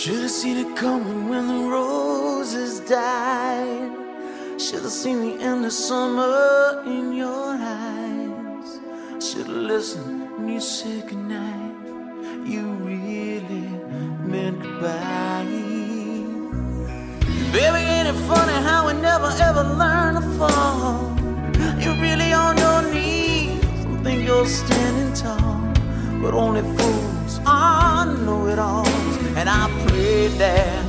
Should have seen it coming when the roses died. Should have seen the end of summer in your eyes. Should have listened when you said goodnight. You really meant goodbye. Baby, ain't it funny how we never ever learn to fall? You're really on your knees and think you're standing tall, but only fools are know-it-alls, and I prayed that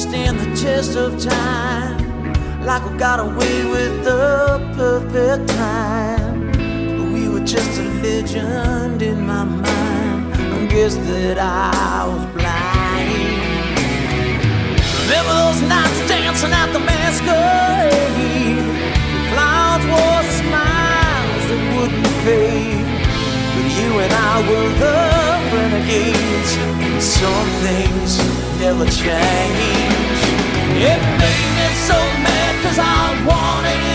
stand the test of time. Like we got away with the perfect time. We were just a legend in my mind. I guess that I was blind. Remember those nights dancing at the masquerade? The clouds wore smiles that wouldn't fade. But you and I were the renegades. Some things never change. It made me so mad cause I wanted